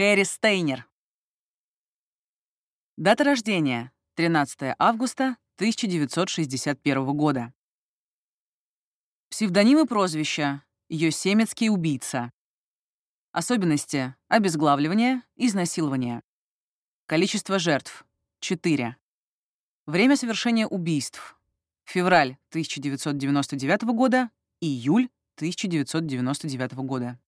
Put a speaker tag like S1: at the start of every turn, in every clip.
S1: Кэрри Стейнер. Дата рождения — 13 августа 1961 года. Псевдонимы прозвища — Йосемецкий убийца. Особенности — обезглавливание, изнасилование. Количество жертв — 4. Время совершения убийств — февраль 1999 года, июль 1999 года.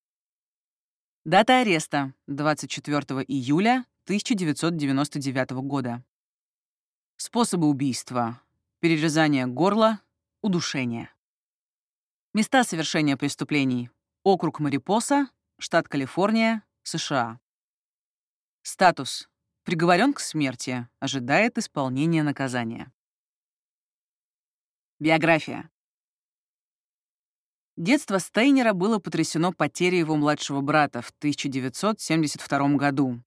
S1: Дата ареста — 24 июля 1999 года. Способы убийства — перерезание горла, удушение. Места совершения преступлений — округ Марипоса, штат Калифорния, США. Статус — приговорен к смерти, ожидает исполнения наказания. Биография. Детство Стейнера было потрясено потерей его младшего брата в 1972 году.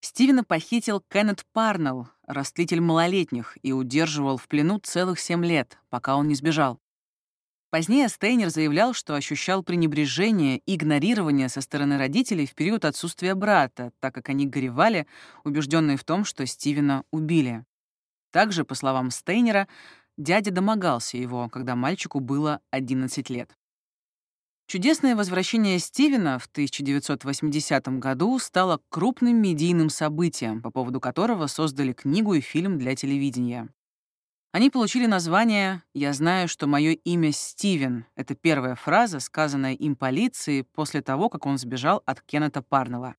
S1: Стивена похитил Кеннет Парнелл, растлитель малолетних, и удерживал в плену целых семь лет, пока он не сбежал. Позднее Стейнер заявлял, что ощущал пренебрежение и игнорирование со стороны родителей в период отсутствия брата, так как они горевали, убежденные в том, что Стивена убили. Также, по словам Стейнера, дядя домогался его, когда мальчику было 11 лет. Чудесное возвращение Стивена в 1980 году стало крупным медийным событием, по поводу которого создали книгу и фильм для телевидения. Они получили название «Я знаю, что мое имя Стивен». Это первая фраза, сказанная им полиции после того, как он сбежал от Кеннета Парнелла.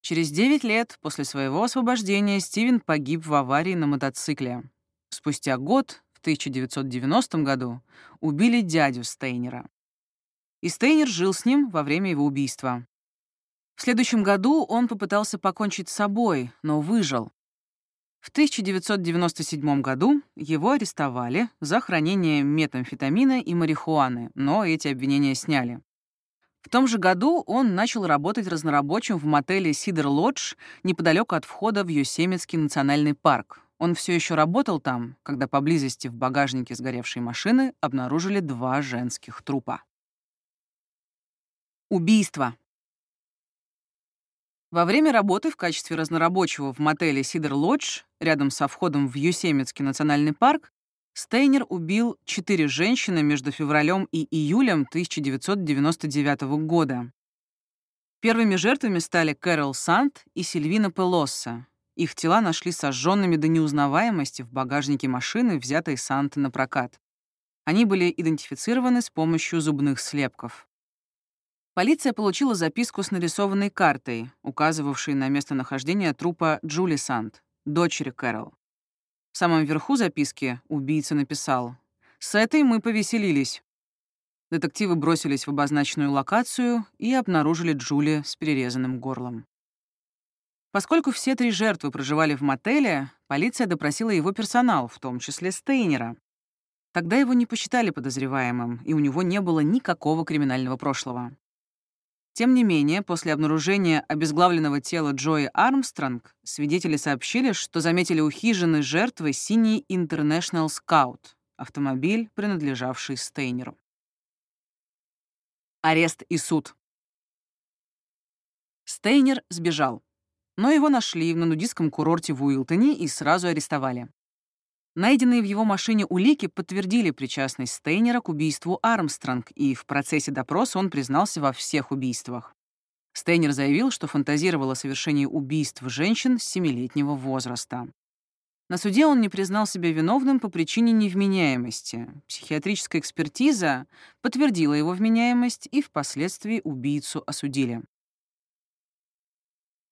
S1: Через 9 лет после своего освобождения Стивен погиб в аварии на мотоцикле. Спустя год, в 1990 году, убили дядю Стейнера и Стейнер жил с ним во время его убийства. В следующем году он попытался покончить с собой, но выжил. В 1997 году его арестовали за хранение метамфетамина и марихуаны, но эти обвинения сняли. В том же году он начал работать разнорабочим в мотеле «Сидер Лодж» неподалеку от входа в Йосемитский национальный парк. Он все еще работал там, когда поблизости в багажнике сгоревшей машины обнаружили два женских трупа. Убийство. Во время работы в качестве разнорабочего в мотеле «Сидер Лодж» рядом со входом в Юсемитский национальный парк Стейнер убил четыре женщины между февралем и июлем 1999 года. Первыми жертвами стали Кэрол Сант и Сильвина Пелосса. Их тела нашли сожженными до неузнаваемости в багажнике машины, взятой Санты на прокат. Они были идентифицированы с помощью зубных слепков. Полиция получила записку с нарисованной картой, указывавшей на местонахождение трупа Джули Санд, дочери Кэрол. В самом верху записки убийца написал «С этой мы повеселились». Детективы бросились в обозначенную локацию и обнаружили Джули с перерезанным горлом. Поскольку все три жертвы проживали в мотеле, полиция допросила его персонал, в том числе Стейнера. Тогда его не посчитали подозреваемым, и у него не было никакого криминального прошлого. Тем не менее, после обнаружения обезглавленного тела Джои Армстронг, свидетели сообщили, что заметили у хижины жертвы синий International Scout, автомобиль, принадлежавший Стейнеру. Арест и суд. Стейнер сбежал, но его нашли на нудистском курорте в Уилтоне и сразу арестовали. Найденные в его машине улики подтвердили причастность Стейнера к убийству Армстронг, и в процессе допроса он признался во всех убийствах. Стейнер заявил, что фантазировал о совершении убийств женщин с семилетнего возраста. На суде он не признал себя виновным по причине невменяемости. Психиатрическая экспертиза подтвердила его вменяемость, и впоследствии убийцу осудили.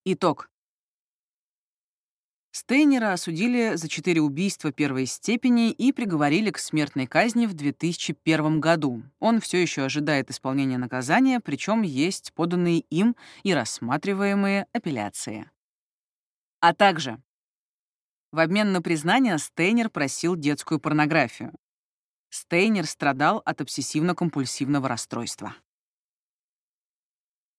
S1: Итог. Стейнера осудили за четыре убийства первой степени и приговорили к смертной казни в 2001 году. Он все еще ожидает исполнения наказания, причем есть поданные им и рассматриваемые апелляции. А также в обмен на признание Стейнер просил детскую порнографию. Стейнер страдал от обсессивно-компульсивного расстройства.